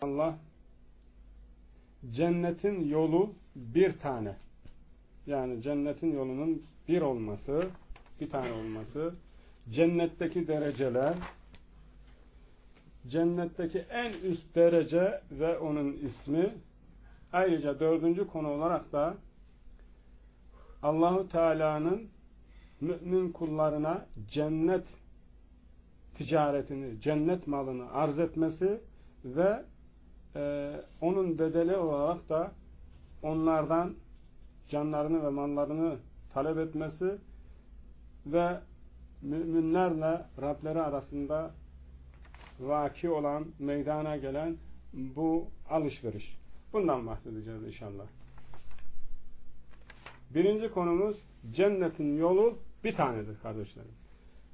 Allah cennetin yolu bir tane. Yani cennetin yolunun bir olması, bir tane olması, cennetteki dereceler, cennetteki en üst derece ve onun ismi, ayrıca dördüncü konu olarak da Allahu Teala'nın mümin kullarına cennet ticaretini, cennet malını arz etmesi ve e, onun bedeli olarak da onlardan canlarını ve mallarını talep etmesi ve müminlerle Rableri arasında vaki olan, meydana gelen bu alışveriş. Bundan bahsedeceğiz inşallah. Birinci konumuz cennetin yolu bir tanedir kardeşlerim.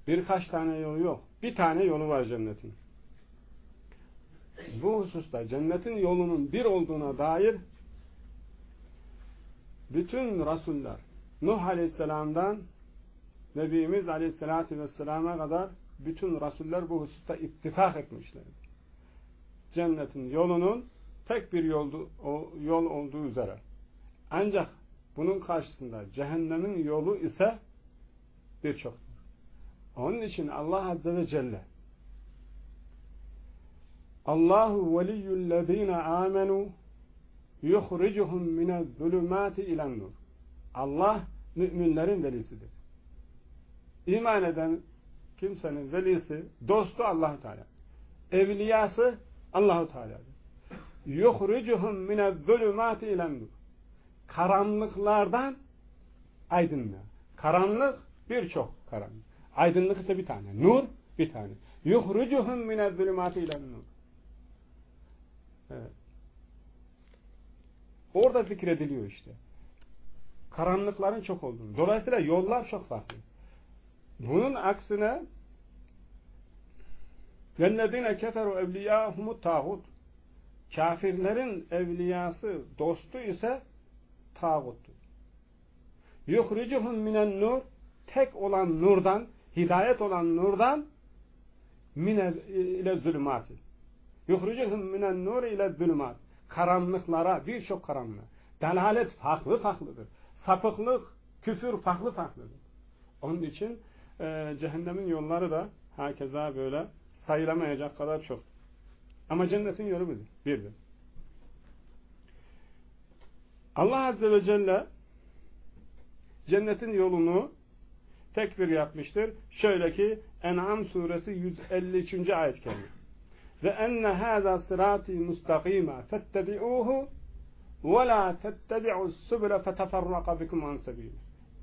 Birkaç tane yolu yok. Bir tane yolu var cennetin bu hususta cennetin yolunun bir olduğuna dair bütün Resuller Nuh Aleyhisselam'dan Nebimiz Aleyhisselatü Vesselam'a kadar bütün Resuller bu hususta ittifak etmişler. Cennetin yolunun tek bir yoldu, o, yol olduğu üzere. Ancak bunun karşısında cehennemin yolu ise birçoktur. Onun için Allah Azze ve Celle Allahu veliyyullezine amenu yuhricuhum minezzulumati ilen nur. Allah müminlerin velisidir. İman eden kimsenin velisi, dostu Allahu Teala. Evliyası Allahu Teala'dır. Yuhricuhum minezzulumati ilen nur. Karanlıklardan aydınlığa. Karanlık birçok karanlık. Aydınlık ise bir tane. Nur bir tane. Yuhricuhum minezzulumati ilen nur. Evet. Orada zikrediliyor işte. Karanlıkların çok olduğunu. Dolayısıyla yollar çok farklı. Bunun aksine وَالَّذِينَ كَفَرُوا اَوْلِيَاهُمُ tağut Kafirlerin evliyası, dostu ise tağuttur. يُخْرِجُهُمْ minen nur Tek olan nurdan, hidayet olan nurdan mine ile zulümati. Yuhricuhum minen nur ile zulümat. Karanlıklara, birçok karanlığa. Delalet farklı farklıdır. Sapıklık, küfür farklı farklıdır. Onun için e, cehennemin yolları da herkese böyle sayılamayacak kadar çok. Ama cennetin yolu budur. Birdir. Allah Azze ve Celle cennetin yolunu tekbir yapmıştır. Şöyle ki En'am suresi 153. ayet kelime ve enne hâzâ sırâtî mustakîmâ fettebi'ûhu ve lâ tettebi'us subule feteferraka bikum an.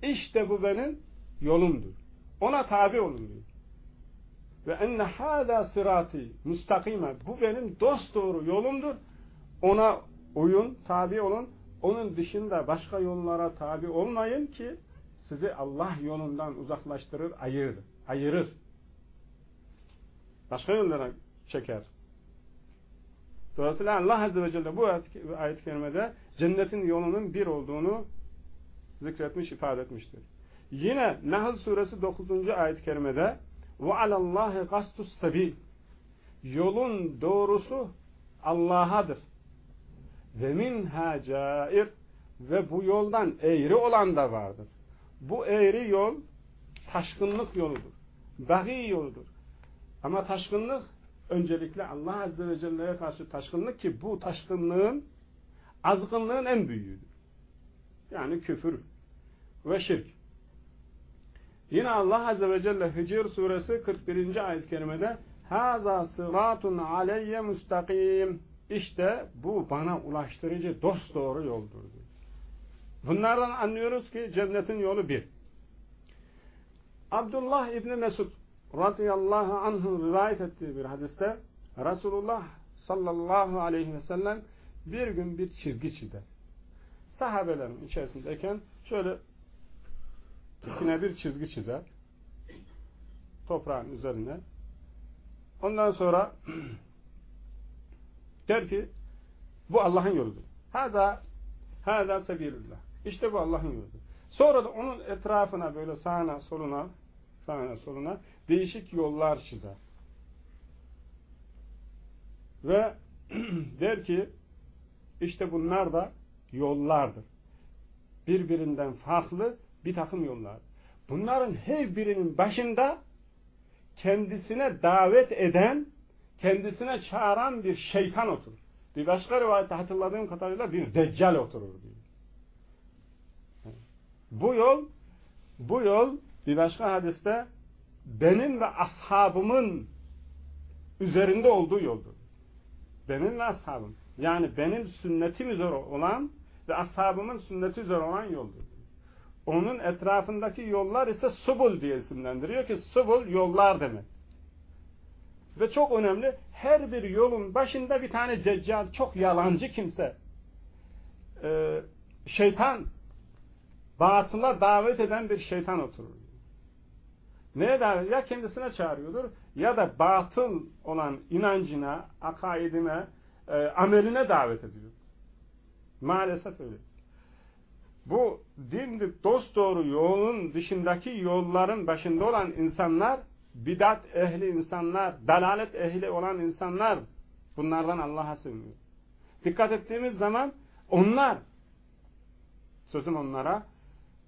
İşte bu benim yolumdur. Ona tabi olun diyor. Ve enne hâzâ sırâtî mustakîmâ. Bu benim dost doğru yolumdur. Ona uyun, tabi olun. Onun dışında başka yollara tabi olmayın ki sizi Allah yolundan uzaklaştırır, ayırır. ayırır. Başka yollara çeker. Dolayısıyla Allah Azze ve Celle bu ayet-i kerimede cennetin yolunun bir olduğunu zikretmiş, ifade etmiştir. Yine Nahl suresi 9. ayet-i kerimede وَعَلَى اللّٰهِ قَسْتُ السَّب۪يلِ Yolun doğrusu Allah'adır. Ve minha cair ve bu yoldan eğri olan da vardır. Bu eğri yol taşkınlık yoludur. Bagi yoludur. Ama taşkınlık öncelikle Allah Azze ve Celle'ye karşı taşkınlık ki bu taşkınlığın azgınlığın en büyüğüdür. Yani küfür ve şirk. Yine Allah Azze ve Celle Hicr suresi 41. ayet-i kerimede Haza sıratun aleyye müstakim İşte bu bana ulaştırıcı dost doğru yoldur. Bunlardan anlıyoruz ki cennetin yolu bir. Abdullah İbni Mesud radıyallahu anh'ın rivayet ettiği bir hadiste Resulullah sallallahu aleyhi ve sellem bir gün bir çizgi çizer. Sahabelerin içerisindeyken şöyle dikine bir çizgi çizer. Toprağın üzerine. Ondan sonra der ki bu Allah'ın yoludur. Hada hada sebilullah. İşte bu Allah'ın yoludur. Sonra da onun etrafına böyle sağına soluna sağına soluna değişik yollar çizer. Ve der ki işte bunlar da yollardır. Birbirinden farklı bir takım yollar. Bunların her birinin başında kendisine davet eden, kendisine çağıran bir şeytan oturur. Bir başka rivayette hatırladığım kadarıyla bir deccal oturur diyor. Bu yol bu yol bir başka hadiste benim ve ashabımın üzerinde olduğu yoldur. Benim ve ashabım. Yani benim sünnetim üzere olan ve ashabımın sünneti üzere olan yoldur. Onun etrafındaki yollar ise subul diye isimlendiriyor ki subul yollar demek. Ve çok önemli her bir yolun başında bir tane deccal, çok yalancı kimse, e, şeytan, batıla davet eden bir şeytan oturur. Neye davet? Ya kendisine çağırıyordur ya da batıl olan inancına, akaidine, e, ameline davet ediyor. Maalesef öyle. Bu dimdik dost doğru yolun dışındaki yolların başında olan insanlar bidat ehli insanlar, dalalet ehli olan insanlar bunlardan Allah'a sığınıyor. Dikkat ettiğimiz zaman onlar sözüm onlara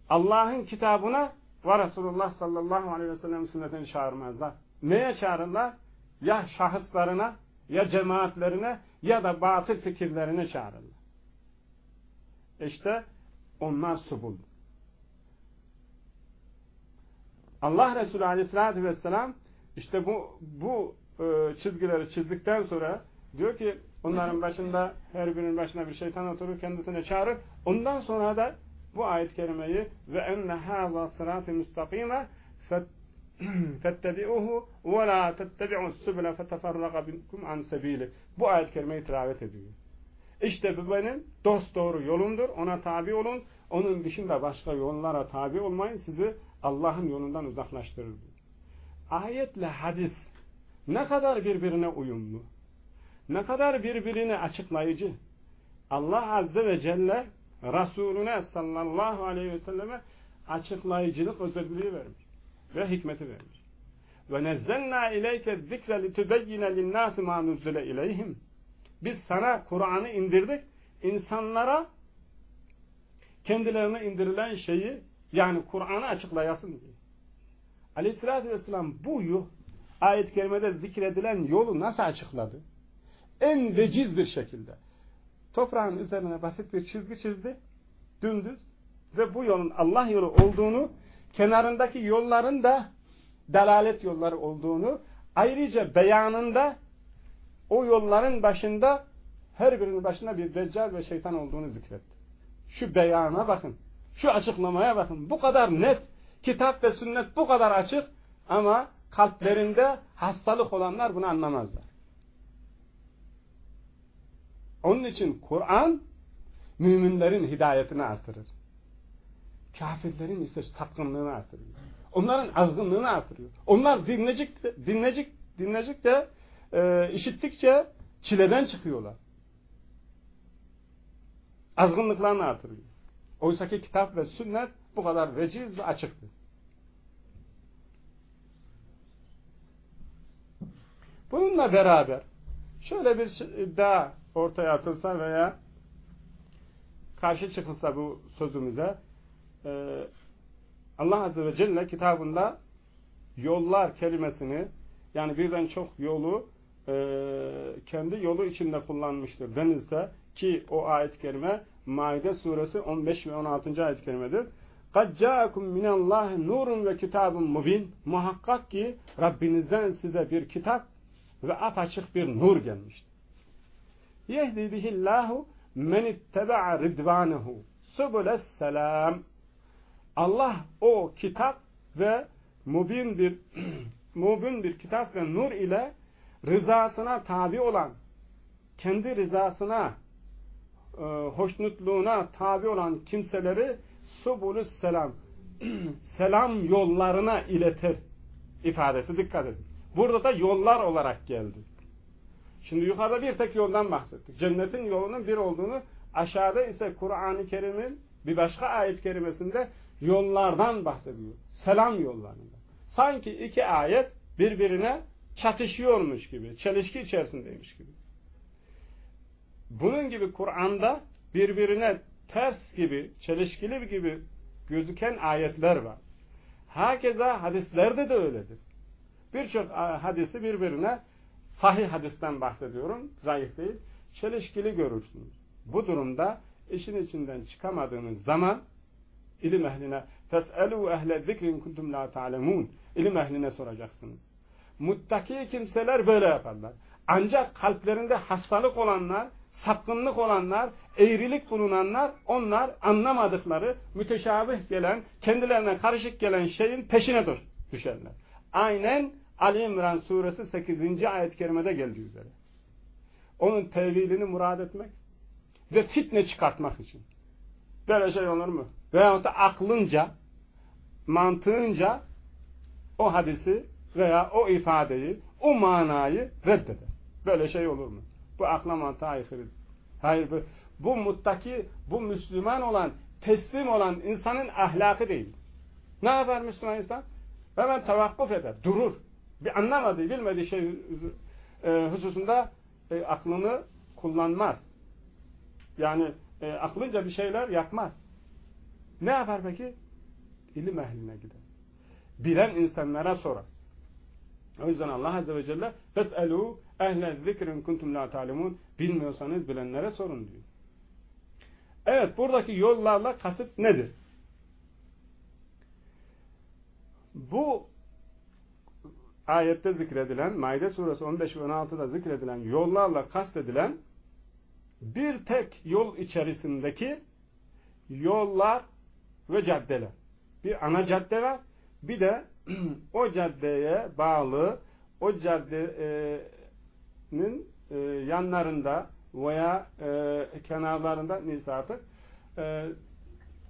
Allah'ın kitabına ve Resulullah sallallahu aleyhi ve sellem sünnetini çağırmazlar. Neye çağırırlar? Ya şahıslarına, ya cemaatlerine, ya da batıl fikirlerine çağırırlar. İşte onlar subul. Allah Resulü Aleyhisselatü Vesselam işte bu bu e, çizgileri çizdikten sonra diyor ki onların başında her birinin başına bir şeytan oturur kendisine çağırır. Ondan sonra da bu ayet-i kerimeyi ve enne hâzâ sırâti müstakîme fettebi'uhu ve la tettebi'u sübüle feteferraga binkum an sebîli. Bu ayet-i kerimeyi ediyor. İşte bu benim dost doğru yolumdur. Ona tabi olun. Onun dışında başka yollara tabi olmayın. Sizi Allah'ın yolundan uzaklaştırır. Ayetle hadis ne kadar birbirine uyumlu. Ne kadar birbirine açıklayıcı. Allah Azze ve Celle Resulüne sallallahu aleyhi ve selleme açıklayıcılık özelliği vermiş. Ve hikmeti vermiş. Ve nezzelna ileyke zikre litubeyyine linnâsi mâ nuzzile ileyhim. Biz sana Kur'an'ı indirdik. insanlara kendilerine indirilen şeyi yani Kur'an'ı açıklayasın diye. Aleyhissalatü vesselam bu ayet-i kerimede zikredilen yolu nasıl açıkladı? En veciz bir şekilde. Toprağın üzerine basit bir çizgi çizdi. Dümdüz. Ve bu yolun Allah yolu olduğunu, kenarındaki yolların da delalet yolları olduğunu, ayrıca beyanında o yolların başında her birinin başında bir deccal ve şeytan olduğunu zikretti. Şu beyana bakın. Şu açıklamaya bakın. Bu kadar net. Kitap ve sünnet bu kadar açık ama kalplerinde hastalık olanlar bunu anlamazlar. Onun için Kur'an müminlerin hidayetini artırır. Kafirlerin ise sapkınlığını artırıyor. Onların azgınlığını artırıyor. Onlar dinlecik dinlecik, dinlecik de e, işittikçe çileden çıkıyorlar. Azgınlıklarını artırıyor. Oysa ki kitap ve sünnet bu kadar veciz ve açıktır. Bununla beraber şöyle bir iddia ortaya atılsa veya karşı çıkılsa bu sözümüze e, Allah Azze ve Celle kitabında yollar kelimesini yani birden çok yolu e, kendi yolu içinde kullanmıştır denilse ki o ayet-i kerime Maide suresi 15 ve 16. ayet-i kerimedir. قَدْ جَاءَكُمْ مِنَ اللّٰهِ نُورٌ ve kitabun mubin Muhakkak ki Rabbinizden size bir kitap ve apaçık bir nur gelmiştir. Yehdi bihillahu men ittebe'a ridvanehu subüles selam. Allah o kitap ve mubin bir mubin bir kitap ve nur ile rızasına tabi olan, kendi rızasına, e, hoşnutluğuna tabi olan kimseleri subulus selam, selam yollarına iletir ifadesi dikkat edin. Burada da yollar olarak geldi. Şimdi yukarıda bir tek yoldan bahsettik. Cennetin yolunun bir olduğunu aşağıda ise Kur'an-ı Kerim'in bir başka ayet kerimesinde yollardan bahsediyor. Selam yollarından. Sanki iki ayet birbirine çatışıyormuş gibi, çelişki içerisindeymiş gibi. Bunun gibi Kur'an'da birbirine ters gibi, çelişkili gibi gözüken ayetler var. Hakeza hadislerde de öyledir. Birçok hadisi birbirine sahih hadisten bahsediyorum, zayıf değil, çelişkili görürsünüz. Bu durumda işin içinden çıkamadığınız zaman ilim ehline fes'elu ehle zikrin kuntum la ta'lemun ilim ehline soracaksınız. Muttaki kimseler böyle yaparlar. Ancak kalplerinde hastalık olanlar, sapkınlık olanlar, eğrilik bulunanlar, onlar anlamadıkları, müteşabih gelen, kendilerine karışık gelen şeyin peşine düşerler. Aynen Ali İmran suresi 8. ayet-i kerimede geldiği üzere. Onun tevilini murad etmek ve fitne çıkartmak için. Böyle şey olur mu? Veyahut da aklınca, mantığınca o hadisi veya o ifadeyi, o manayı reddeder. Böyle şey olur mu? Bu akla mantığa aykırıdır. Hayır bu, bu muttaki, bu Müslüman olan, teslim olan insanın ahlakı değil. Ne yapar Müslüman insan? Hemen tevakkuf eder, durur Bir anlamadığı, bilmediği şey e, hususunda e, aklını kullanmaz. Yani e, aklınca bir şeyler yapmaz. Ne yapar peki? İlim ehline gider. Bilen insanlara sorar. O yüzden Allah Azze ve Celle فَسْأَلُوا اَهْلَ ذِكْرٍ كُنْتُمْ لَا تَعْلَمُونَ Bilmiyorsanız bilenlere sorun diyor. Evet buradaki yollarla kasıt nedir? Bu ayette zikredilen, Maide suresi 15 ve 16'da zikredilen yollarla kastedilen bir tek yol içerisindeki yollar ve caddeler. Bir ana cadde var, bir de o caddeye bağlı o caddenin e, yanlarında veya e, kenarlarında neyse artık e,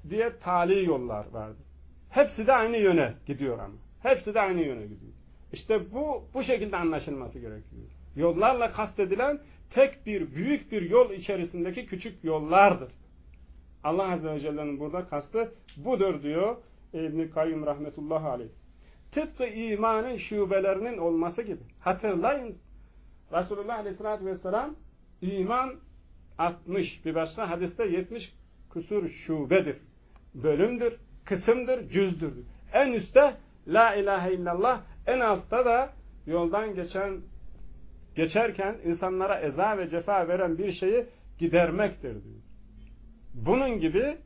diye tali yollar vardır. Hepsi de aynı yöne gidiyor ama. Hepsi de aynı yöne gidiyor. İşte bu bu şekilde anlaşılması gerekiyor. Yollarla kastedilen tek bir büyük bir yol içerisindeki küçük yollardır. Allah Azze ve Celle'nin burada kastı budur diyor İbn-i Kayyum Rahmetullahi Aleyh. Tıpkı imanın şubelerinin olması gibi. Hatırlayın Resulullah Aleyhisselatü Vesselam iman 60 bir başka hadiste 70 kusur şubedir. Bölümdür, kısımdır, cüzdür. En üstte La ilahe illallah en altta da yoldan geçen geçerken insanlara eza ve cefa veren bir şeyi gidermektir diyor. Bunun gibi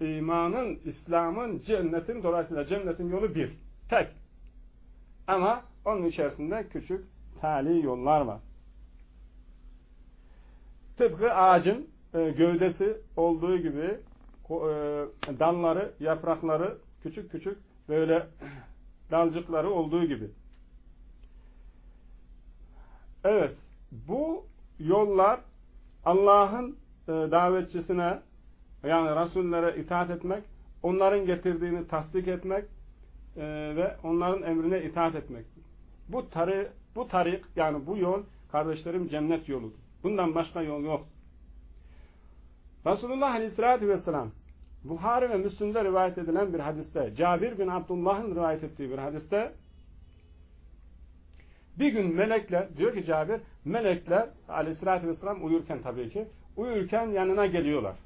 imanın, İslam'ın, cennetin dolayısıyla cennetin yolu bir. Tek. Ama onun içerisinde küçük tali yollar var. Tıpkı ağacın e, gövdesi olduğu gibi e, dalları, yaprakları küçük küçük böyle dalcıkları olduğu gibi. Evet, bu yollar Allah'ın e, davetçisine yani Resullere itaat etmek, onların getirdiğini tasdik etmek e, ve onların emrine itaat etmek. Bu tari, bu tarik yani bu yol kardeşlerim cennet yoludur. Bundan başka yol yok. Resulullah Aleyhisselatü Vesselam Buhari ve Müslim'de rivayet edilen bir hadiste, Cabir bin Abdullah'ın rivayet ettiği bir hadiste bir gün melekler, diyor ki Cabir, melekler aleyhissalatü vesselam uyurken tabii ki, uyurken yanına geliyorlar.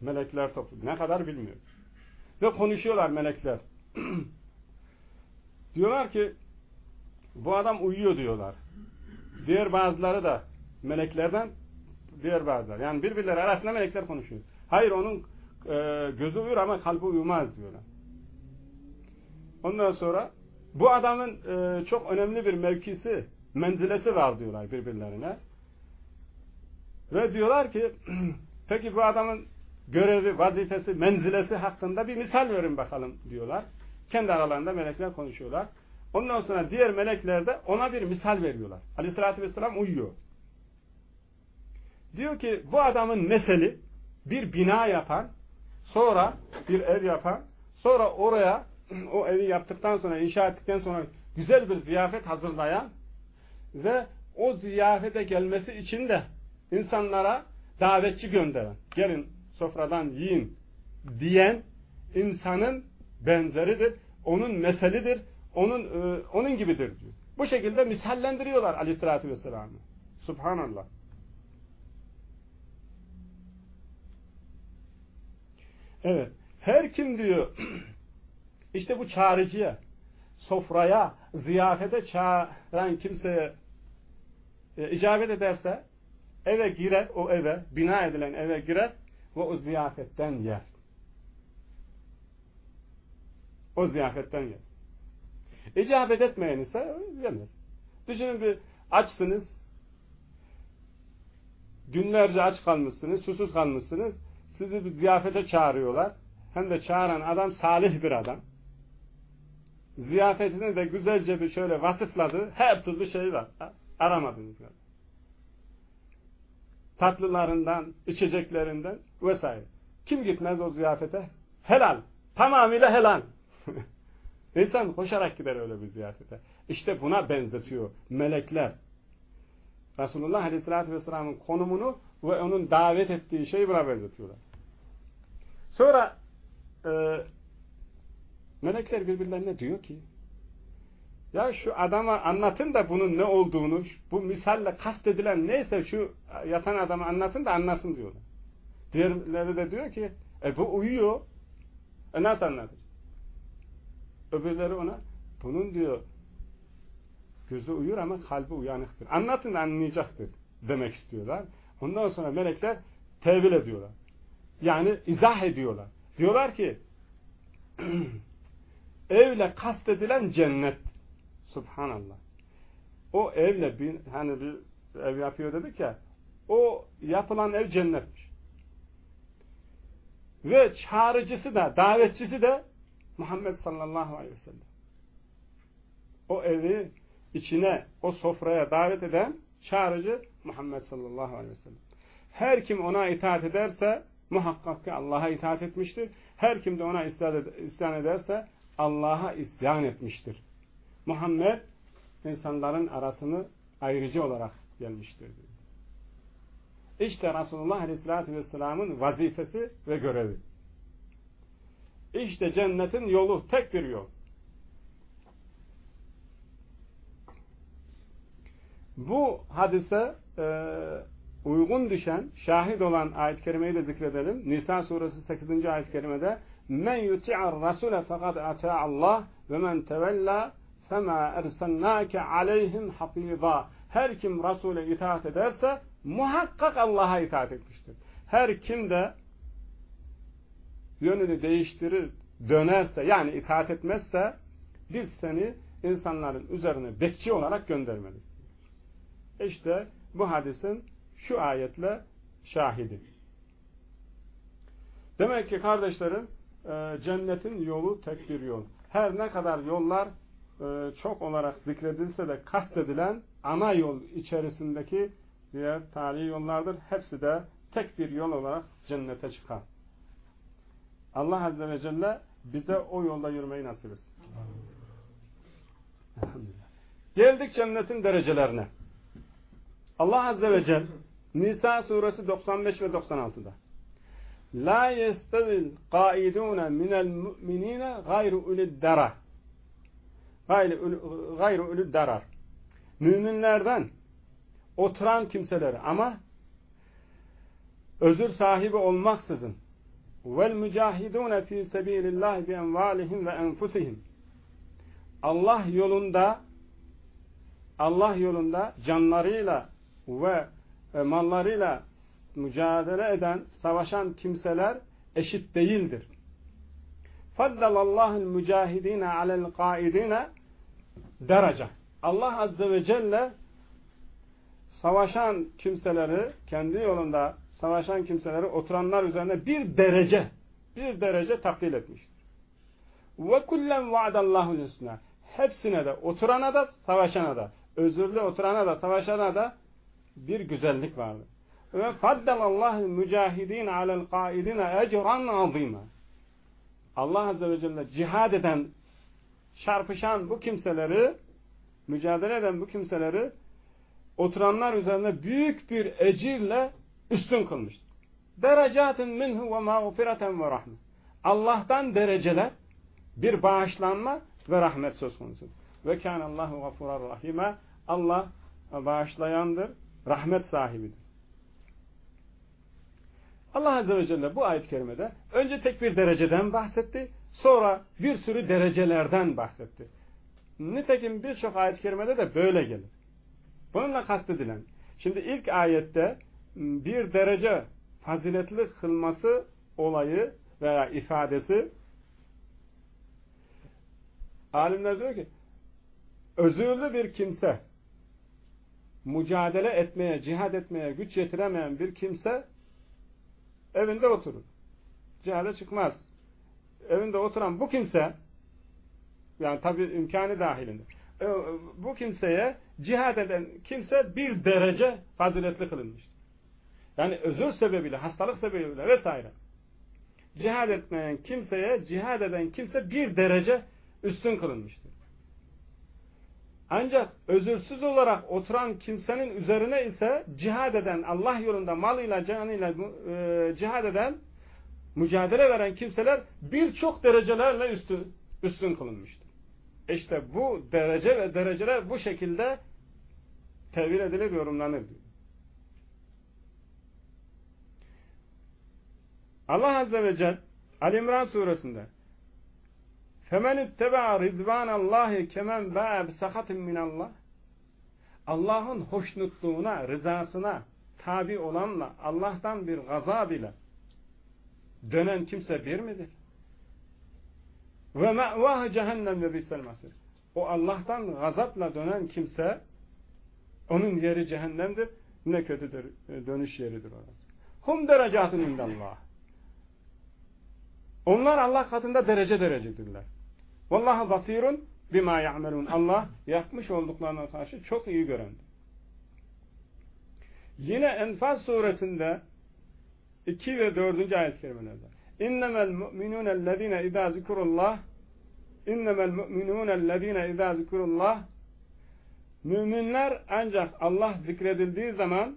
Melekler toplu. Ne kadar bilmiyor. Ve konuşuyorlar melekler. diyorlar ki bu adam uyuyor diyorlar. Diğer bazıları da meleklerden diğer bazıları. Yani birbirleri arasında melekler konuşuyor. Hayır onun e, gözü uyur ama kalbi uyumaz diyorlar. Ondan sonra bu adamın e, çok önemli bir mevkisi, menzilesi var diyorlar birbirlerine. Ve diyorlar ki peki bu adamın görevi, vazifesi, menzilesi hakkında bir misal verin bakalım diyorlar. Kendi aralarında melekler konuşuyorlar. Ondan sonra diğer melekler de ona bir misal veriyorlar. Aleyhissalatü vesselam uyuyor. Diyor ki bu adamın meseli bir bina yapan, sonra bir ev yapan, sonra oraya o evi yaptıktan sonra, inşa ettikten sonra güzel bir ziyafet hazırlayan ve o ziyafete gelmesi için de insanlara davetçi gönderen, gelin sofradan yiyin diyen insanın benzeridir, onun meselidir, onun e, onun gibidir diyor. Bu şekilde misallendiriyorlar aleyhissalatü vesselam'ı. Subhanallah. Evet. Her kim diyor işte bu çağrıcıya, sofraya, ziyafete çağıran kimseye e, icabet ederse eve girer, o eve, bina edilen eve girer ve o ziyafetten yer. O ziyafetten yer. İcabet etmeyen ise yemez. Düşünün bir açsınız, günlerce aç kalmışsınız, susuz kalmışsınız, sizi bir ziyafete çağırıyorlar. Hem de çağıran adam salih bir adam. Ziyafetini de güzelce bir şöyle vasıfladı. Her türlü şey var. Aramadınız galiba. Tatlılarından, içeceklerinden vesaire. Kim gitmez o ziyafete? Helal. Tamamıyla helal. İnsan koşarak gider öyle bir ziyafete. İşte buna benzetiyor melekler. Resulullah Aleyhisselatü Vesselam'ın konumunu ve onun davet ettiği şeyi buna benzetiyorlar. Sonra e, melekler birbirlerine diyor ki ya şu adama anlatın da bunun ne olduğunu, bu misalle kastedilen neyse şu yatan adamı anlatın da anlasın diyorlar. Diğerleri de diyor ki e bu uyuyor. E nasıl anlatır? Öbürleri ona bunun diyor gözü uyur ama kalbi uyanıktır. Anlatın anlayacaktır demek istiyorlar. Ondan sonra melekler tevil ediyorlar. Yani izah ediyorlar. Diyorlar ki evle kastedilen cennet. Subhanallah. O evle bir, hani bir ev yapıyor dedik ya o yapılan ev cennetmiş. Ve çağrıcısı da, davetçisi de Muhammed sallallahu aleyhi ve sellem. O evi içine, o sofraya davet eden çağrıcı Muhammed sallallahu aleyhi ve sellem. Her kim ona itaat ederse muhakkak ki Allah'a itaat etmiştir. Her kim de ona isyan ederse Allah'a isyan etmiştir. Muhammed insanların arasını ayrıcı olarak gelmiştir. İşte Resulullah Aleyhisselatü Vesselam'ın vazifesi ve görevi. İşte cennetin yolu tek bir yol. Bu hadise e, uygun düşen, şahit olan ayet-i kerimeyi de zikredelim. Nisa suresi 8. ayet-i kerimede men yuti'ar rasule ata Allah ve men tevella fema ersennake aleyhim hafiza. Her kim Resul'e itaat ederse muhakkak Allah'a itaat etmiştir. Her kim de yönünü değiştirir, dönerse yani itaat etmezse biz seni insanların üzerine bekçi olarak göndermeliyiz. İşte bu hadisin şu ayetle şahidi. Demek ki kardeşlerim e, cennetin yolu tek bir yol. Her ne kadar yollar e, çok olarak zikredilse de kastedilen ana yol içerisindeki diğer tarihi yollardır. Hepsi de tek bir yol olarak cennete çıkar. Allah Azze ve Celle bize o yolda yürümeyi nasip etsin. Geldik cennetin derecelerine. Allah Azze ve Celle Nisa suresi 95 ve 96'da La yestevil qaiduna minel mu'minine gayru ulid dara. Gayru ulid darar Müminlerden oturan kimseleri ama özür sahibi olmaksızın vel mücahidune fi sebilillah bi envalihim ve enfusihim. Allah yolunda Allah yolunda canlarıyla ve mallarıyla mücadele eden, savaşan kimseler eşit değildir. Faddalallahu mücahidine alel kaidine derece. Allah Azze ve Celle savaşan kimseleri, kendi yolunda savaşan kimseleri oturanlar üzerine bir derece, bir derece takdil etmiştir. Ve kullen vaadallahu husna. Hepsine de, oturana da, savaşana da, özürlü oturana da, savaşana da bir güzellik vardır. Ve faddalallahu mücahidin alel kaidine ecran azima. Allah Azze ve Celle cihad eden, çarpışan bu kimseleri, mücadele eden bu kimseleri oturanlar üzerine büyük bir ecirle üstün kılmıştır. Derecatın minhu ve mağfireten ve rahmet. Allah'tan dereceler, bir bağışlanma ve rahmet söz konusu. Ve kânallahu gafurar rahime. Allah bağışlayandır, rahmet sahibidir. Allah Azze ve Celle bu ayet-i kerimede önce tek bir dereceden bahsetti, sonra bir sürü derecelerden bahsetti. Nitekim birçok ayet-i kerimede de böyle gelir. Bununla kastedilen. Şimdi ilk ayette bir derece faziletli kılması olayı veya ifadesi alimler diyor ki özürlü bir kimse mücadele etmeye, cihad etmeye güç yetiremeyen bir kimse evinde oturur. Cihada çıkmaz. Evinde oturan bu kimse yani tabi imkanı dahilinde e, bu kimseye cihad eden kimse bir derece faziletli kılınmıştır. Yani özür sebebiyle, hastalık sebebiyle vesaire. Cihad etmeyen kimseye, cihad eden kimse bir derece üstün kılınmıştır. Ancak özürsüz olarak oturan kimsenin üzerine ise cihad eden, Allah yolunda malıyla, canıyla e, cihad eden, mücadele veren kimseler birçok derecelerle üstün, üstün kılınmıştır. İşte bu derece ve dereceler bu şekilde tevil edilir, yorumlanır. Allah Azze ve Celle Ali İmran suresinde Femen itteba ridvanallahi kemen ba'e bisahatin minallah. Allah'ın hoşnutluğuna, rızasına tabi olanla Allah'tan bir gazab ile dönen kimse bir midir? Ve me'vâhı cehennem ve bisel masir. O Allah'tan gazapla dönen kimse onun yeri cehennemdir. Ne kötü e, dönüş yeridir orası. Hum derecatun indallah. Onlar Allah katında derece derecedirler. Vallahu basirun bima ya'melun. Allah yapmış olduklarına karşı çok iyi görendir. Yine Enfal suresinde 2 ve 4. ayet-i kerimelerde İnnemel mu'minûnellezîne idâ zikrullah İnnemel mu'minûnellezîne idâ zikrullah Müminler ancak Allah zikredildiği zaman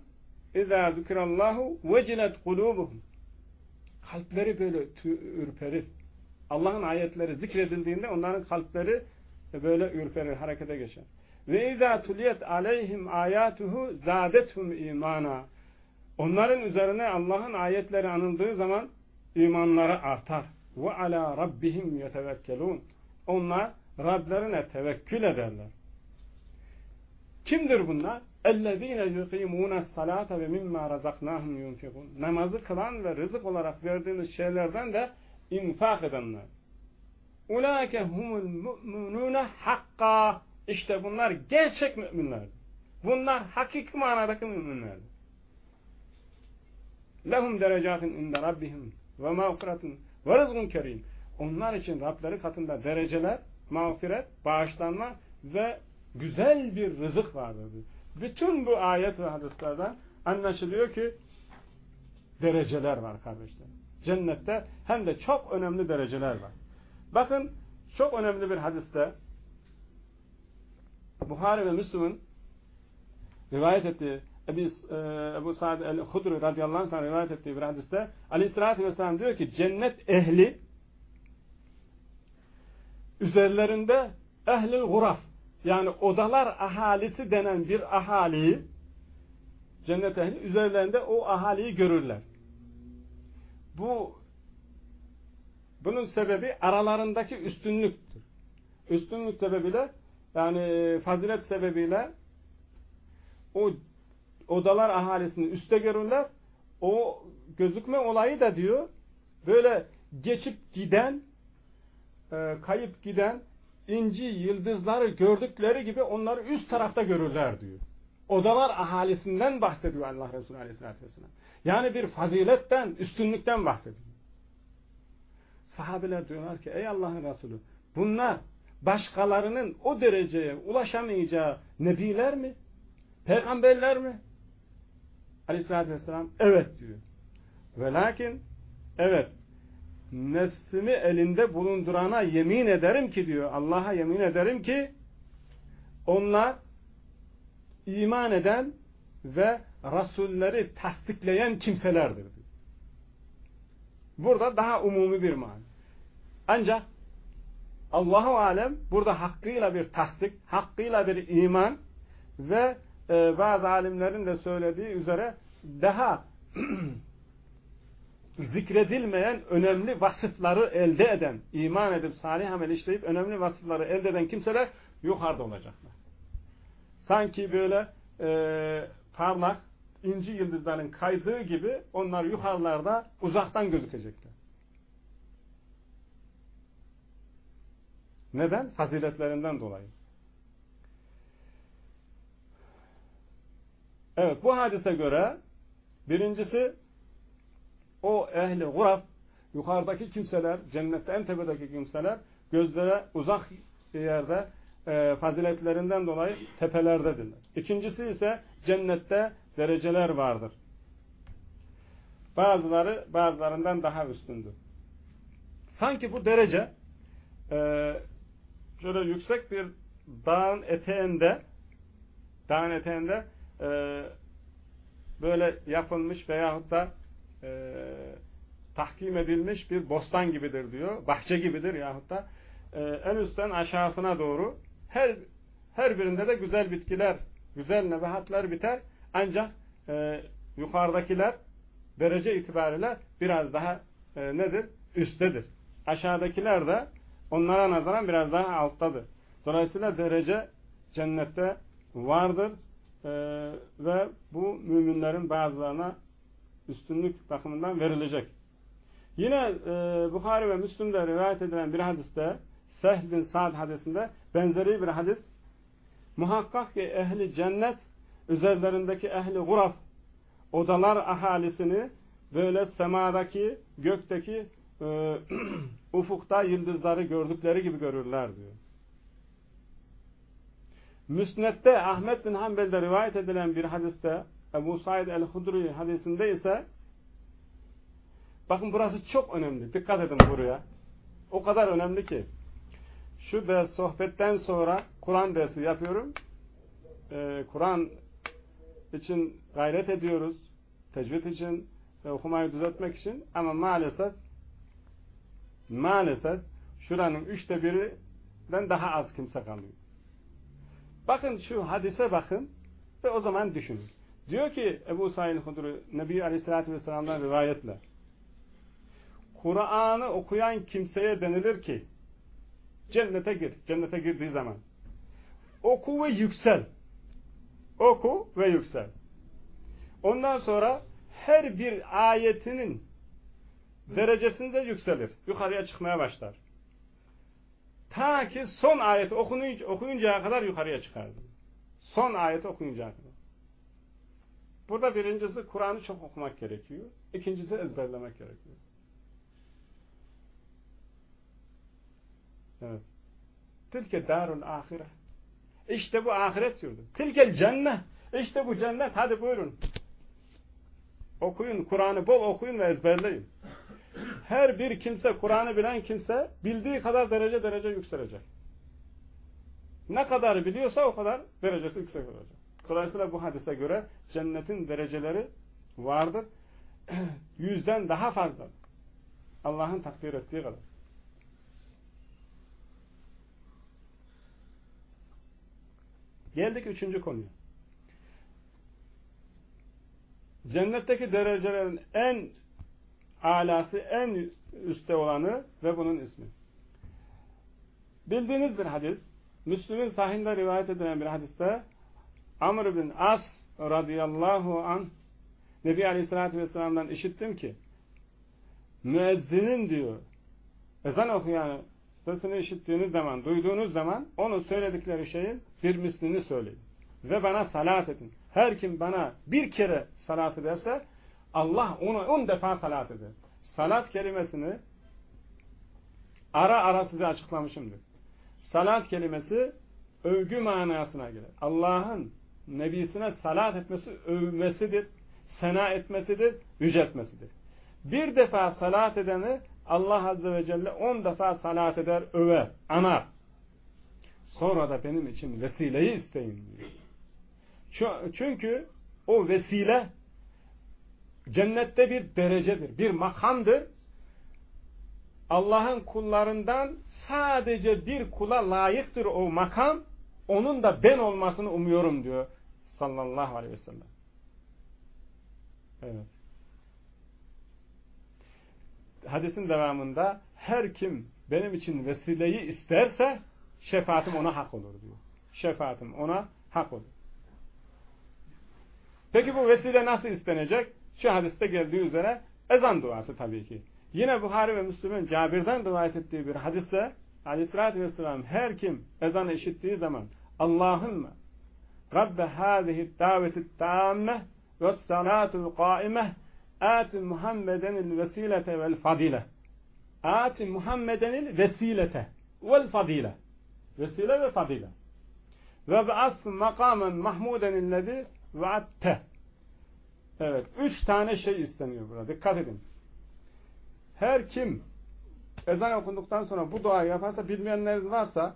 İzâ zikrallahu vecilet kulûbuhum Kalpleri böyle ürperir. Allah'ın ayetleri zikredildiğinde onların kalpleri böyle ürperir, harekete geçer. Ve izâ tuliyet aleyhim âyâtuhu zâdethum imana. Onların üzerine Allah'ın ayetleri anıldığı zaman imanları artar. Ve alâ rabbihim yetevekkelûn. Onlar Rablerine tevekkül ederler. Kimdir bunlar? اَلَّذ۪ينَ يُقِيمُونَ الصَّلَاةَ وَمِمَّا رَزَقْنَاهُمْ يُنْفِقُونَ Namazı kılan ve rızık olarak verdiğiniz şeylerden de infak edenler. Ulaike humul mu'minune hakka. İşte bunlar gerçek müminler. Bunlar hakiki manadaki müminler. Lehum derecatun inde rabbihim ve mağfiretun ve rızkun kerim. Onlar için Rableri katında dereceler, mağfiret, bağışlanma ve güzel bir rızık vardır. Bütün bu ayet ve hadislerden anlaşılıyor ki dereceler var kardeşler. Cennette hem de çok önemli dereceler var. Bakın çok önemli bir hadiste Buhari ve Müslüm'ün rivayet ettiği Ebu, e, Ebu Sa'd el-Hudri radıyallahu anh rivayet ettiği bir hadiste aleyhissalatü vesselam diyor ki cennet ehli üzerlerinde ehlil guraf yani odalar ahalisi denen bir ahaliyi cennet ehli üzerlerinde o ahaliyi görürler. Bu bunun sebebi aralarındaki üstünlüktür. Üstünlük sebebiyle yani fazilet sebebiyle o odalar ahalisini üste görürler. O gözükme olayı da diyor böyle geçip giden e, kayıp giden inci yıldızları gördükleri gibi onları üst tarafta görürler diyor. Odalar ahalisinden bahsediyor Allah Resulü Aleyhisselatü Vesselam. Yani bir faziletten, üstünlükten bahsediyor. Sahabeler diyorlar ki ey Allah'ın Resulü bunlar başkalarının o dereceye ulaşamayacağı nebiler mi? Peygamberler mi? Aleyhisselatü Vesselam evet diyor. Ve lakin evet nefsimi elinde bulundurana yemin ederim ki diyor Allah'a yemin ederim ki onlar iman eden ve rasulleri tasdikleyen kimselerdir. Burada daha umumi bir mani. Ancak Allahu alem burada hakkıyla bir tasdik, hakkıyla bir iman ve e, bazı alimlerin de söylediği üzere daha zikredilmeyen önemli vasıfları elde eden, iman edip salih amel işleyip önemli vasıfları elde eden kimseler yukarıda olacaklar. Sanki böyle e, parlak inci yıldızların kaydığı gibi onlar yukarılarda uzaktan gözükecekler. Neden? Faziletlerinden dolayı. Evet bu hadise göre birincisi o ehli guraf yukarıdaki kimseler, cennette en tepedeki kimseler gözlere uzak yerde e, faziletlerinden dolayı tepelerdedirler. İkincisi ise cennette dereceler vardır. Bazıları bazılarından daha üstündür. Sanki bu derece e, şöyle yüksek bir dağın eteğinde dağın eteğinde e, böyle yapılmış veyahut da e, tahkim edilmiş bir bostan gibidir diyor. Bahçe gibidir yahut da en üstten aşağısına doğru her her birinde de güzel bitkiler, güzel nebahatlar biter. Ancak e, yukarıdakiler derece itibariyle biraz daha e, nedir? Üsttedir. Aşağıdakiler de onlara nazaran biraz daha alttadır. Dolayısıyla derece cennette vardır e, ve bu müminlerin bazılarına üstünlük bakımından verilecek. Yine e, Bukhari ve Müslüm'de rivayet edilen bir hadiste Sehl bin Sa'd hadisinde benzeri bir hadis muhakkak ki ehli cennet üzerlerindeki ehli guraf odalar ahalisini böyle semadaki gökteki e, ufukta yıldızları gördükleri gibi görürler diyor. Müsned'de Ahmet bin Hanbel'de rivayet edilen bir hadiste Ebu Said el-Hudri hadisinde ise bakın burası çok önemli. Dikkat edin buraya. O kadar önemli ki şu ders sohbetten sonra Kur'an dersi yapıyorum. Ee, Kur'an için gayret ediyoruz. Tecvid için ve okumayı düzeltmek için ama maalesef maalesef şuranın üçte birinden daha az kimse kalıyor. Bakın şu hadise bakın ve o zaman düşünün. Diyor ki Ebu Said Hudri Nebi Aleyhisselatü Vesselam'dan rivayetle Kur'an'ı okuyan kimseye denilir ki cennete gir. Cennete girdiği zaman oku ve yüksel. Oku ve yüksel. Ondan sonra her bir ayetinin derecesinde yükselir. Yukarıya çıkmaya başlar. Ta ki son ayeti okuyunca, okuyuncaya kadar yukarıya çıkardı. Son ayeti okuyuncaya kadar. Burada birincisi Kur'an'ı çok okumak gerekiyor. İkincisi ezberlemek gerekiyor. Evet. Tilke darul ahire. İşte bu ahiret yurdu. Tilkel cennet. İşte bu cennet. Hadi buyurun. Okuyun. Kur'an'ı bol okuyun ve ezberleyin. Her bir kimse, Kur'an'ı bilen kimse bildiği kadar derece derece yükselecek. Ne kadar biliyorsa o kadar derecesi yüksek olacak. Dolayısıyla bu hadise göre cennetin dereceleri vardır. Yüzden daha fazla. Allah'ın takdir ettiği kadar. Geldik üçüncü konuya. Cennetteki derecelerin en alası, en üstte olanı ve bunun ismi. Bildiğiniz bir hadis, Müslüm'ün sahinde rivayet edilen bir hadiste Amr bin As radıyallahu an Nebi Aleyhisselatü Vesselam'dan işittim ki müezzinin diyor ezan okuyan sesini işittiğiniz zaman, duyduğunuz zaman onun söyledikleri şeyin bir mislini söyleyin. Ve bana salat edin. Her kim bana bir kere salat ederse Allah ona on defa salat eder. Salat kelimesini ara ara size açıklamışımdır. Salat kelimesi övgü manasına gelir. Allah'ın nebisine salat etmesi övmesidir, sena etmesidir, yüceltmesidir. Bir defa salat edeni Allah Azze ve Celle on defa salat eder, över, anar. Sonra da benim için vesileyi isteyin diyor. Çünkü o vesile cennette bir derecedir, bir makamdır. Allah'ın kullarından sadece bir kula layıktır o makam. Onun da ben olmasını umuyorum diyor sallallahu aleyhi ve sellem. Evet. hadisin devamında her kim benim için vesileyi isterse şefaatim ona hak olur diyor. Şefaatim ona hak olur. Peki bu vesile nasıl istenecek? Şu hadiste geldiği üzere ezan duası tabii ki. Yine Buhari ve Müslüm'ün Cabir'den rivayet ettiği bir hadiste aleyhissalatü vesselam her kim ezan işittiği zaman Allahümme Rabbe hâzihi daveti tâmme ve salâtul kâime âti Muhammedenil vesilete vel fadile âti Muhammedenil vesilete vel fadile vesile ve fadile ve ba'ath makamen mahmudenillezi vaatte evet üç tane şey isteniyor burada dikkat edin her kim ezan okunduktan sonra bu duayı yaparsa bilmeyenleriniz varsa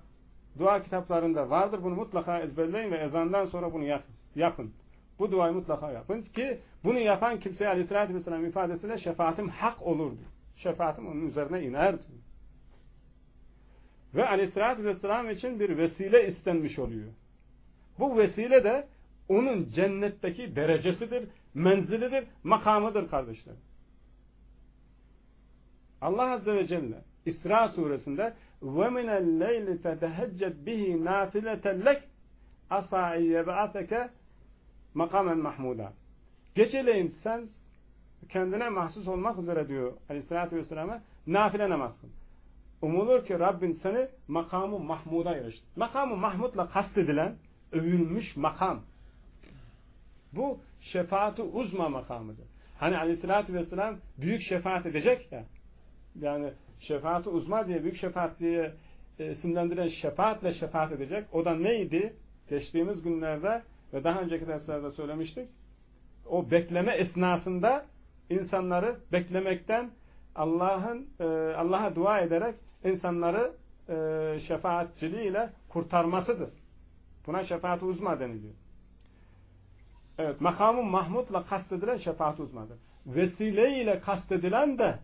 dua kitaplarında vardır. Bunu mutlaka ezberleyin ve ezandan sonra bunu yapın. yapın. Bu duayı mutlaka yapın ki bunu yapan kimseye aleyhissalatü vesselam ifadesiyle şefaatim hak olur diyor. Şefaatim onun üzerine iner diyor Ve aleyhissalatü vesselam için bir vesile istenmiş oluyor. Bu vesile de onun cennetteki derecesidir, menzilidir, makamıdır kardeşlerim. Allah Azze ve Celle İsra suresinde وَمِنَ اللَّيْلِ فَتَهَجَّدْ بِهِ نَافِلَةً لَكْ اَصَاعِ يَبْعَثَكَ makamen mahmuda. Geceleyin sen kendine mahsus olmak üzere diyor Aleyhisselatü Vesselam'a nafile namaz kıl. Umulur ki Rabbin seni makamı mahmuda yarıştır. Makamı mahmudla kastedilen övülmüş makam. Bu şefaati uzma makamıdır. Hani Aleyhisselatü Vesselam büyük şefaat edecek ya yani şefaat uzma diye büyük şefaat diye e, isimlendiren şefaatle şefaat edecek. O da neydi? Geçtiğimiz günlerde ve daha önceki derslerde söylemiştik. O bekleme esnasında insanları beklemekten Allah'ın e, Allah'a dua ederek insanları e, şefaatçiliğiyle kurtarmasıdır. Buna şefaat uzma deniliyor. Evet, makamı Mahmud'la kastedilen şefaat uzmadır. Vesile ile kastedilen de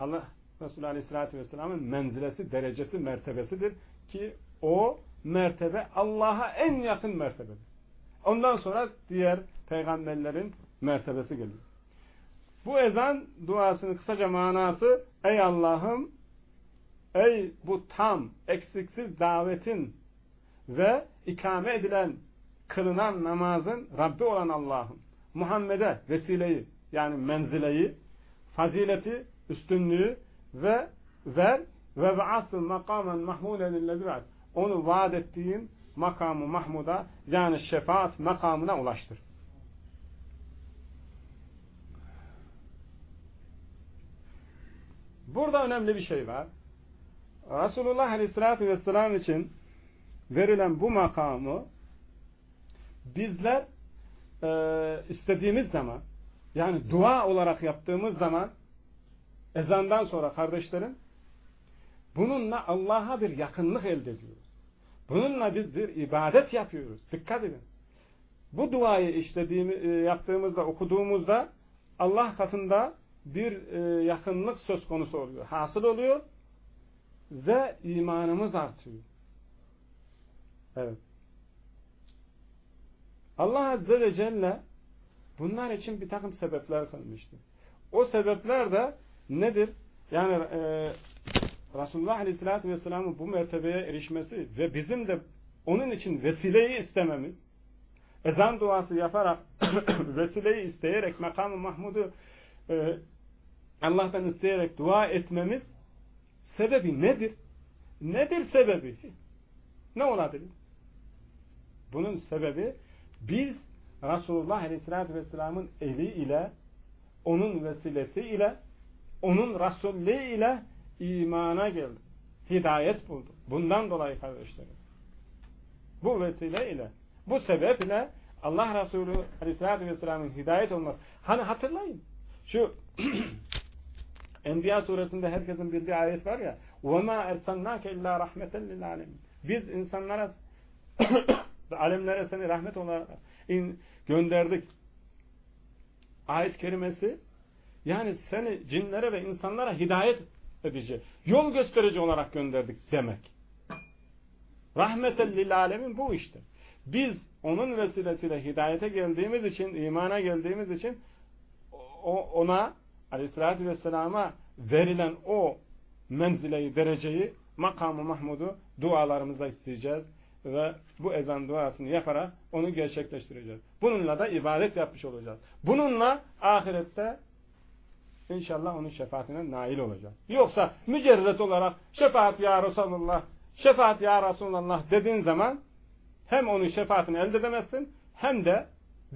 Allah Resulü Aleyhisselatü Vesselam'ın menzilesi, derecesi, mertebesidir ki o mertebe Allah'a en yakın mertebedir. Ondan sonra diğer peygamberlerin mertebesi geliyor. Bu ezan duasının kısaca manası Ey Allah'ım ey bu tam, eksiksiz davetin ve ikame edilen kılınan namazın Rabbi olan Allah'ım Muhammed'e vesileyi yani menzileyi, fazileti üstünlüğü ve ver ve ba'athu makamen mahmuden illezi Onu vaat ettiğin makamı mahmuda yani şefaat makamına ulaştır. Burada önemli bir şey var. Resulullah Aleyhisselatü Vesselam için verilen bu makamı bizler e, istediğimiz zaman yani dua olarak yaptığımız zaman ezandan sonra kardeşlerim bununla Allah'a bir yakınlık elde ediyoruz. Bununla biz bir ibadet yapıyoruz. Dikkat edin. Bu duayı işlediğimiz, e, yaptığımızda, okuduğumuzda Allah katında bir e, yakınlık söz konusu oluyor. Hasıl oluyor ve imanımız artıyor. Evet. Allah Azze ve Celle bunlar için bir takım sebepler kılmıştır. O sebepler de nedir? Yani e, Resulullah Aleyhisselatü Vesselam'ın bu mertebeye erişmesi ve bizim de onun için vesileyi istememiz, ezan duası yaparak vesileyi isteyerek makamı Mahmud'u e, Allah'tan isteyerek dua etmemiz sebebi nedir? Nedir sebebi? Ne olabilir? Bunun sebebi biz Resulullah Aleyhisselatü Vesselam'ın eli ile onun vesilesi ile onun Resulü ile imana geldi. Hidayet buldu. Bundan dolayı kardeşlerim. Bu vesile ile, bu sebeple Allah Resulü Aleyhisselatü Vesselam'ın hidayet olması. Hani hatırlayın. Şu Enbiya suresinde herkesin bildiği ayet var ya وَمَا اَرْسَلْنَاكَ اِلَّا رَحْمَةً لِلْعَالَمِينَ Biz insanlara alemlere seni rahmet olarak gönderdik. Ayet kerimesi yani seni cinlere ve insanlara hidayet edici, yol gösterici olarak gönderdik demek. Rahmeten lil alemin bu işte. Biz onun vesilesiyle hidayete geldiğimiz için, imana geldiğimiz için ona aleyhissalatü vesselama verilen o menzileyi, dereceyi, makamı Mahmud'u dualarımıza isteyeceğiz ve bu ezan duasını yaparak onu gerçekleştireceğiz. Bununla da ibadet yapmış olacağız. Bununla ahirette inşallah onun şefaatine nail olacağız. Yoksa mücerret olarak şefaat ya Resulallah, şefaat ya Resulallah dediğin zaman hem onun şefaatini elde edemezsin hem de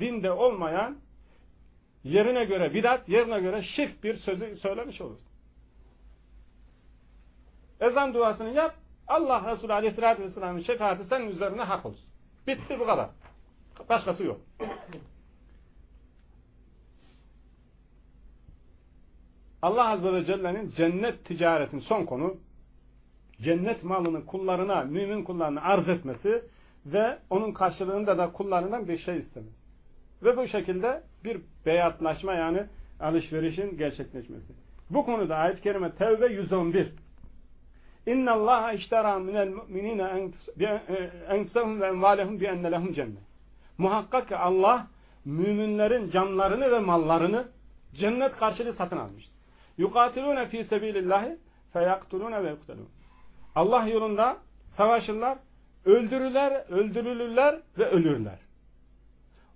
dinde olmayan yerine göre bidat, yerine göre şirk bir sözü söylemiş olursun. Ezan duasını yap, Allah Resulü Aleyhisselatü Vesselam'ın şefaati senin üzerine hak olsun. Bitti bu kadar. Başkası yok. Allah Azze ve Celle'nin cennet ticaretin son konu cennet malını kullarına, mümin kullarına arz etmesi ve onun karşılığında da kullarından bir şey istemesi. Ve bu şekilde bir beyatlaşma yani alışverişin gerçekleşmesi. Bu konuda ayet-i kerime Tevbe 111 İnna Allah iştara minel mu'minine enfsehum ve envalehum bi enne lehum cennet. Muhakkak ki Allah müminlerin canlarını ve mallarını cennet karşılığı satın almıştır. Yukatilune fi sebilillahi feyaktulune ve yuktelun. Allah yolunda savaşırlar, öldürürler, öldürülürler ve ölürler.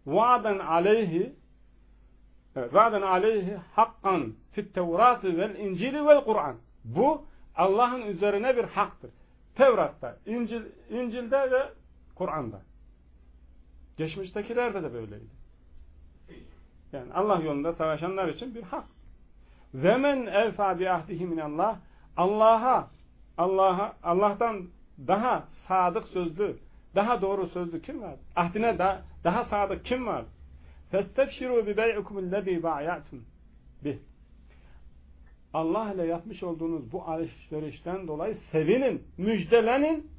Vaaden aleyhi vaaden aleyhi hakkan fit tevratı vel incili vel Kur'an. Bu Allah'ın üzerine bir haktır. Tevrat'ta, İncil, İncil'de ve Kur'an'da. Geçmiştekilerde de böyleydi. Yani Allah yolunda savaşanlar için bir hak. Ve men evfa bi ahdihi minallah Allah'a Allah'a Allah'tan daha sadık sözlü, daha doğru sözlü kim var? Ahdine da, daha sadık kim var? Bi bey'ikum allezî ba'yatum bih. Allah ile yapmış olduğunuz bu alışverişten dolayı sevinin, müjdelenin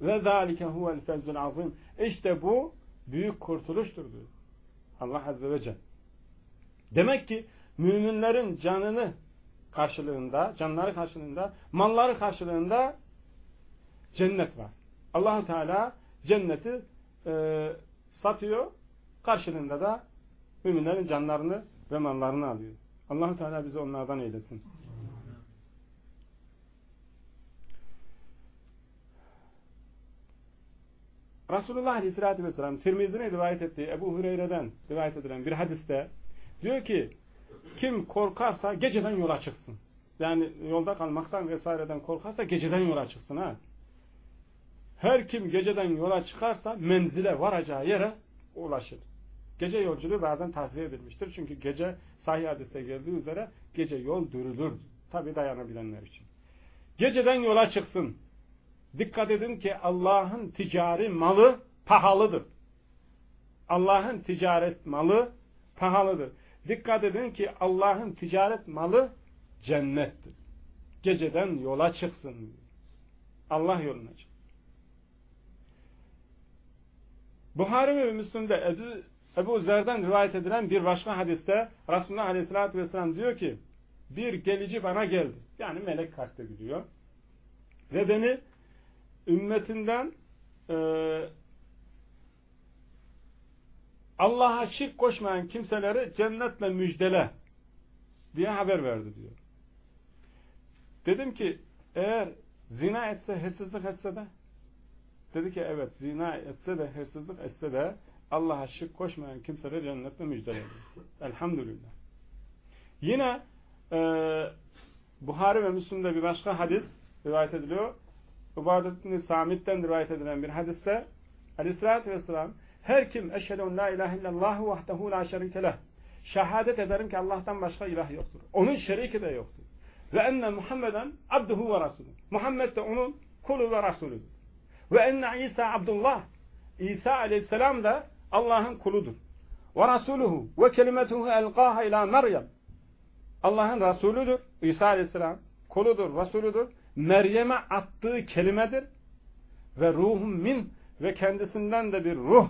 ve zâlike huvel fevzul azim. İşte bu büyük kurtuluştur diyor. Allah Azze ve Celle. Demek ki müminlerin canını karşılığında, canları karşılığında, malları karşılığında cennet var. Allahu Teala cenneti e, satıyor, karşılığında da müminlerin canlarını ve mallarını alıyor. Allahu Teala bizi onlardan eylesin. Resulullah Aleyhisselatü Vesselam Tirmizi'nin rivayet ettiği Ebu Hureyre'den rivayet edilen bir hadiste diyor ki kim korkarsa geceden yola çıksın. Yani yolda kalmaktan vesaireden korkarsa geceden yola çıksın. ha. Her kim geceden yola çıkarsa menzile varacağı yere ulaşır. Gece yolculuğu bazen tavsiye edilmiştir. Çünkü gece sahih hadiste geldiği üzere gece yol dürülür. Tabi dayanabilenler için. Geceden yola çıksın. Dikkat edin ki Allah'ın ticari malı pahalıdır. Allah'ın ticaret malı pahalıdır. Dikkat edin ki Allah'ın ticaret malı cennettir. Geceden yola çıksın. Allah yoluna çık. Buhari ve Müslüm'de Ebu, Ebu Zer'den rivayet edilen bir başka hadiste Resulullah Aleyhisselatü Vesselam diyor ki bir gelici bana geldi. Yani melek kastediliyor. Ve beni ümmetinden e, Allah'a şirk koşmayan kimseleri cennetle müjdele diye haber verdi diyor. Dedim ki eğer zina etse, hırsızlık etse de dedi ki evet zina etse de, hırsızlık etse de Allah'a şirk koşmayan kimseleri cennetle müjdele ediyor. Elhamdülillah. Yine e, Buhari ve Müslüm'de bir başka hadis rivayet ediliyor. Ubadettin Samit'ten rivayet edilen bir hadiste Aleyhisselatü Vesselam her kim eşhedü en la ilahe illallah vahdehu la şerike leh şehadet ederim ki Allah'tan başka ilah yoktur. Onun şeriki de yoktur. Ve enne Muhammeden abduhu ve rasulü. Muhammed de onun kulu ve rasulüdür. Ve enne İsa abdullah. İsa aleyhisselam da Allah'ın kuludur. Ve rasuluhu ve kelimetuhu elqaha ila Meryem. Allah'ın rasulüdür. İsa aleyhisselam kuludur, rasulüdür. Meryem'e attığı kelimedir. Ve ruhum min ve kendisinden de bir ruh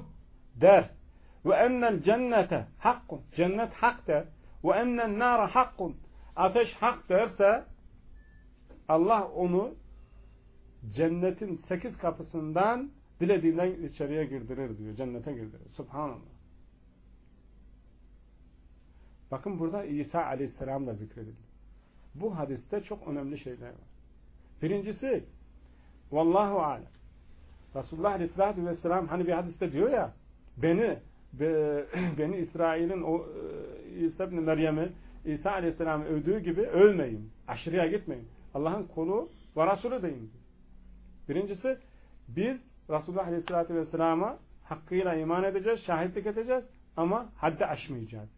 der. Ve ennel cennete hakkun. Cennet hak der. Ve ennen nara hakkun. Ateş hak derse Allah onu cennetin sekiz kapısından dilediğinden içeriye girdirir diyor. Cennete girdirir. Subhanallah. Bakın burada İsa aleyhisselam da zikredildi. Bu hadiste çok önemli şeyler var. Birincisi Vallahu alem. Resulullah Aleyhisselatü Vesselam hani bir hadiste diyor ya beni be, beni İsrail'in o e, İsa ibn Meryem'i İsa Aleyhisselam'ı övdüğü gibi övmeyin. Aşırıya gitmeyin. Allah'ın kulu ve Resulü deyin. Birincisi biz Resulullah Aleyhisselatü Vesselam'a hakkıyla iman edeceğiz, şahitlik edeceğiz ama haddi aşmayacağız.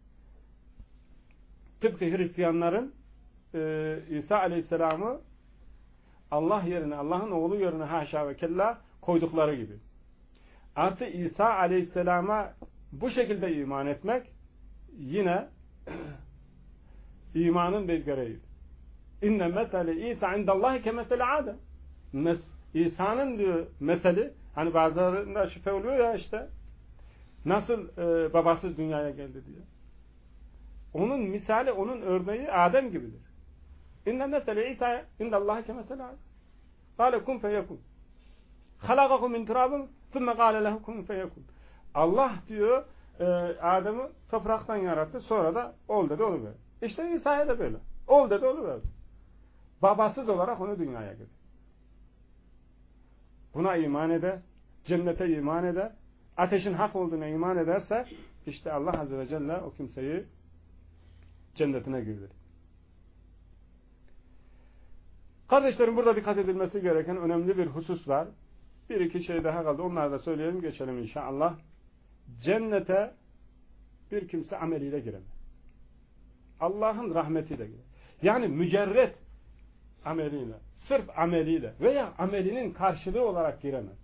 Tıpkı Hristiyanların e, İsa Aleyhisselam'ı Allah yerine, Allah'ın oğlu yerine haşa ve kella koydukları gibi. Artı İsa Aleyhisselam'a bu şekilde iman etmek yine imanın bir gereğidir. İnne mesele İsa indallahi kemesele Adem. İsa'nın diyor meseli hani bazılarında şüphe oluyor ya işte nasıl e, babasız dünyaya geldi diye. Onun misali, onun örneği Adem gibidir. İnne mesele İsa indallahi kemesele Adem. Kale kun feyekun. Halakakum min turabın thumme kâle lehu kun feyekun. Allah diyor e, Adem'i topraktan yarattı. Sonra da ol dedi oluver. İşte İsa'ya da böyle. Ol dedi oluver. Babasız olarak onu dünyaya getirdi. Buna iman eder. Cennete iman eder. Ateşin hak olduğuna iman ederse işte Allah Azze ve Celle o kimseyi cennetine girdir. Kardeşlerim burada dikkat edilmesi gereken önemli bir husus var. Bir iki şey daha kaldı. Onları da söyleyelim geçelim inşallah. Cennete bir kimse ameliyle giremez. Allah'ın rahmetiyle girer. Yani mücerret ameliyle, sırf ameliyle veya amelinin karşılığı olarak giremez.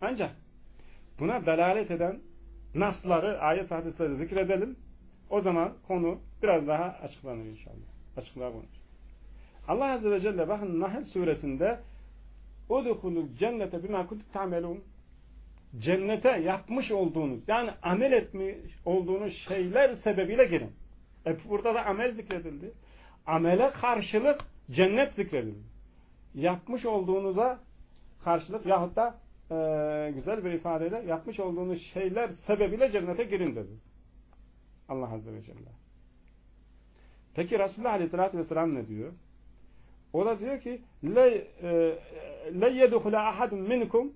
Ancak buna delalet eden nasları, ayet hadisleri zikredelim. O zaman konu biraz daha açıklanır inşallah. Açıklığa konur. Allah Azze ve Celle bakın Nahl suresinde Udhulul cennete bima kuntum ta'melun cennete yapmış olduğunuz yani amel etmiş olduğunuz şeyler sebebiyle girin. E burada da amel zikredildi Amele karşılık cennet zikredildi. Yapmış olduğunuza karşılık yahut da e, güzel bir ifadeyle yapmış olduğunuz şeyler sebebiyle cennete girin dedi. Allah Azze ve Celle. Peki Resulullah Aleyhisselatü Vesselam ne diyor? O da diyor ki le يَدُخُلَ أَحَدٌ مِنْكُمْ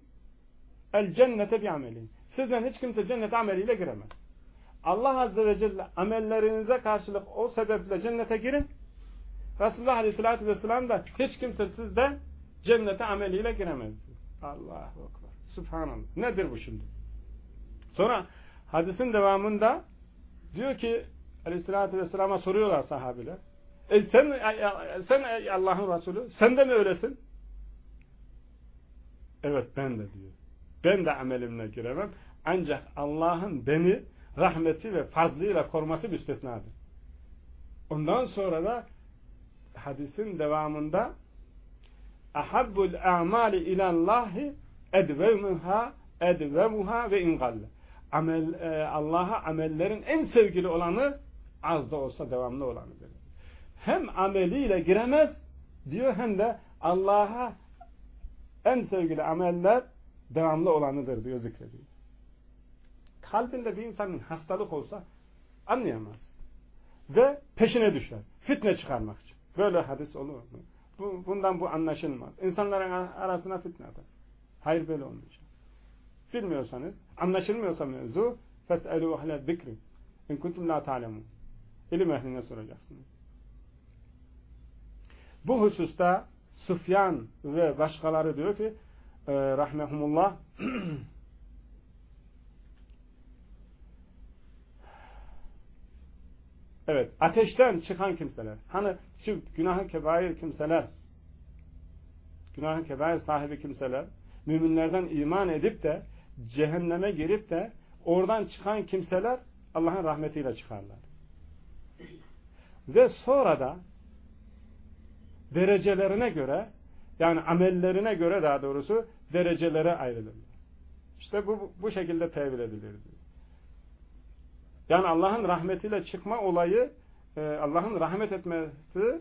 الْجَنَّةَ بِعَمَلِهِ Sizden hiç kimse cennet ameliyle giremez. Allah Azze ve Celle amellerinize karşılık o sebeple cennete girin. Resulullah Aleyhisselatü Vesselam da hiç kimse sizden cennete ameliyle giremez. Allahu Ekber. Subhanallah. Nedir bu şimdi? Sonra hadisin devamında diyor ki Aleyhisselatü Vesselam'a soruyorlar sahabiler. E sen, sen Allah'ın Resulü, sen de mi öylesin? Evet ben de diyor. Ben de amelimle giremem. Ancak Allah'ın beni rahmeti ve fazlıyla koruması müstesnadır. Ondan sonra da hadisin devamında ahabbul a'mali ilallahi edvemuha edvemuha ve ingalle. Amel, e, Allah'a amellerin en sevgili olanı az da olsa devamlı olanıdır. Hem ameliyle giremez diyor hem de Allah'a en sevgili ameller devamlı olanıdır diyor zikrediyor. Kalbinde bir insanın hastalık olsa anlayamaz. Ve peşine düşer. Fitne çıkarmak için. Böyle hadis olur mu? Bu, bundan bu anlaşılmaz. İnsanların arasına fitne atar. Hayır böyle olmayacak. Bilmiyorsanız, anlaşılmıyorsa mevzu فَاسْأَلُوا اَهْلَ الذِّكْرِ اِنْ كُنْتُمْ لَا تَعْلَمُونَ İlim ehline soracaksınız. Bu hususta Sufyan ve başkaları diyor ki e, rahmehumullah evet ateşten çıkan kimseler hani şu günahı kebair kimseler günahı kebair sahibi kimseler müminlerden iman edip de cehenneme girip de oradan çıkan kimseler Allah'ın rahmetiyle çıkarlar. Ve sonra da derecelerine göre yani amellerine göre daha doğrusu derecelere ayrılırlar. İşte bu, bu şekilde tevil edilir. Yani Allah'ın rahmetiyle çıkma olayı e, Allah'ın rahmet etmesi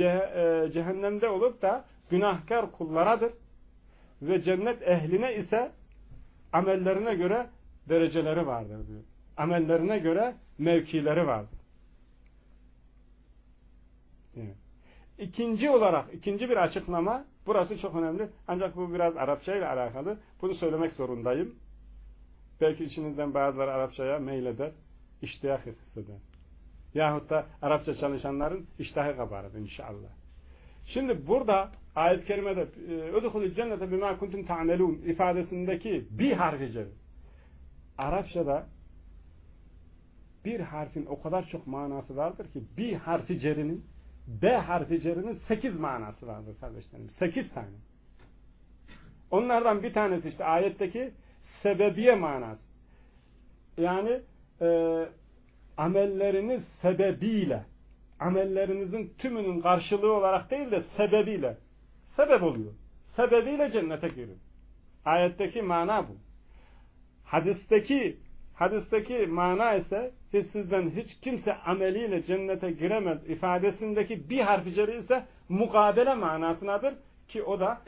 e, cehennemde olup da günahkar kullaradır ve cennet ehline ise amellerine göre dereceleri vardır diyor. amellerine göre mevkileri vardır. İkinci olarak, ikinci bir açıklama, burası çok önemli. Ancak bu biraz Arapça ile alakalı. Bunu söylemek zorundayım. Belki içinizden bazıları Arapçaya meyleder, iştiyah hisseder. Yahut da Arapça çalışanların iştahı kabarır inşallah. Şimdi burada ayet-i kerimede ödühulü cennete bima kuntum ta'melun ifadesindeki bir harfi cerir. Arapçada bir harfin o kadar çok manası vardır ki bir harfi cerinin B harfi cerinin sekiz manası vardır kardeşlerim. Sekiz tane. Onlardan bir tanesi işte ayetteki sebebiye manası. Yani e, amelleriniz sebebiyle amellerinizin tümünün karşılığı olarak değil de sebebiyle sebep oluyor. Sebebiyle cennete girin. Ayetteki mana bu. Hadisteki hadisteki mana ise ki sizden hiç kimse ameliyle cennete giremez ifadesindeki bir harfi ise mukabele manasınadır ki o da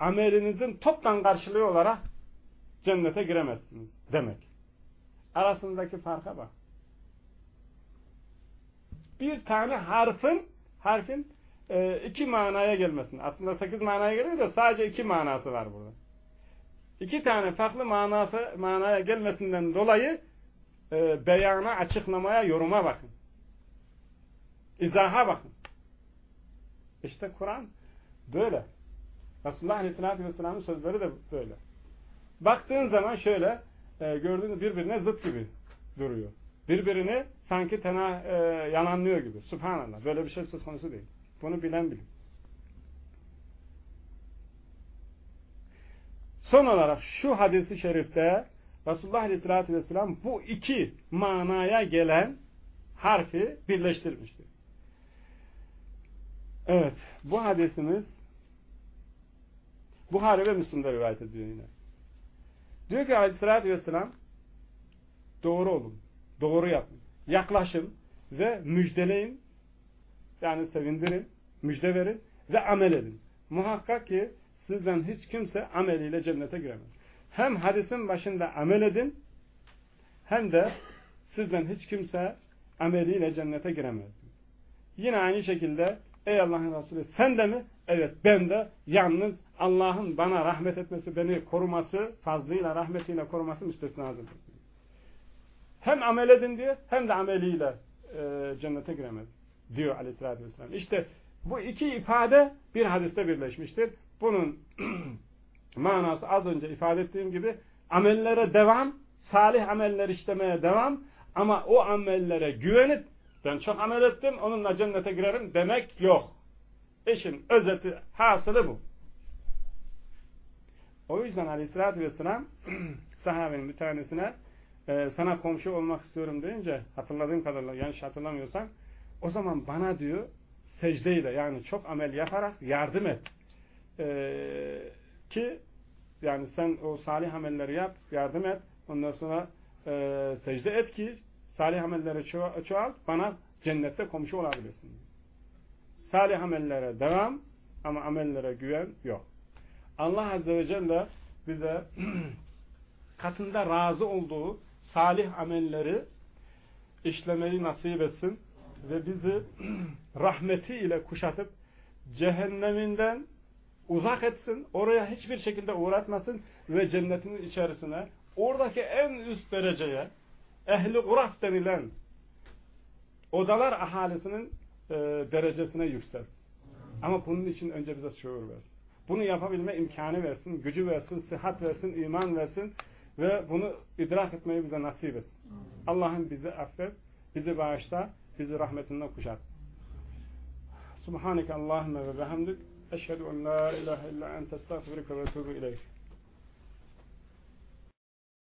amelinizin toptan karşılığı olarak cennete giremezsiniz demek. Arasındaki farka bak. Bir tane harfin harfin e, iki manaya gelmesin. Aslında sekiz manaya geliyor da sadece iki manası var burada. İki tane farklı manası manaya gelmesinden dolayı e, beyana, açıklamaya, yoruma bakın. İzaha bakın. İşte Kur'an böyle. Resulullah Aleyhisselatü Vesselam'ın sözleri de böyle. Baktığın zaman şöyle e, gördüğünüz birbirine zıt gibi duruyor. Birbirini sanki tena e, yalanlıyor gibi. Subhanallah. Böyle bir şey söz konusu değil. Bunu bilen bilir. Son olarak şu hadisi şerifte Resulullah Aleyhisselatü Vesselam bu iki manaya gelen harfi birleştirmiştir. Evet. Bu hadisimiz Buhari ve Müslüm'de rivayet ediyor yine. Diyor ki Aleyhisselatü Vesselam doğru olun. Doğru yapın. Yaklaşın ve müjdeleyin. Yani sevindirin. Müjde verin. Ve amel edin. Muhakkak ki sizden hiç kimse ameliyle cennete giremez hem hadisin başında amel edin hem de sizden hiç kimse ameliyle cennete giremez. Yine aynı şekilde ey Allah'ın Resulü sen de mi? Evet ben de yalnız Allah'ın bana rahmet etmesi, beni koruması, fazlıyla, rahmetiyle koruması müstesnadır. Hem amel edin diyor hem de ameliyle e, cennete giremez diyor aleyhissalatü vesselam. İşte bu iki ifade bir hadiste birleşmiştir. Bunun manası az önce ifade ettiğim gibi amellere devam, salih ameller işlemeye devam ama o amellere güvenip ben çok amel ettim onunla cennete girerim demek yok. İşin özeti, hasılı bu. O yüzden aleyhissalatü vesselam sahabenin bir tanesine e, sana komşu olmak istiyorum deyince hatırladığım kadarıyla yanlış hatırlamıyorsam o zaman bana diyor secdeyle yani çok amel yaparak yardım et. E, ki yani sen o salih amelleri yap, yardım et. Ondan sonra e, secde et ki salih amelleri ço çoğalt, bana cennette komşu olabilirsin. Salih amellere devam ama amellere güven yok. Allah Azze ve Celle bize katında razı olduğu salih amelleri işlemeyi nasip etsin ve bizi rahmeti ile kuşatıp cehenneminden uzak etsin, oraya hiçbir şekilde uğratmasın ve cennetin içerisine oradaki en üst dereceye ehli guraf denilen odalar ahalisinin e, derecesine yükselt. Ama bunun için önce bize şuur versin. Bunu yapabilme imkanı versin, gücü versin, sıhhat versin, iman versin ve bunu idrak etmeyi bize nasip etsin. Allah'ım bizi affet, bizi bağışla, bizi rahmetinden kuşat. Subhaneke Allahümme ve behemdik. Eşhedü en la ilahe illa ente estağfirüke ve etûbü ileyk.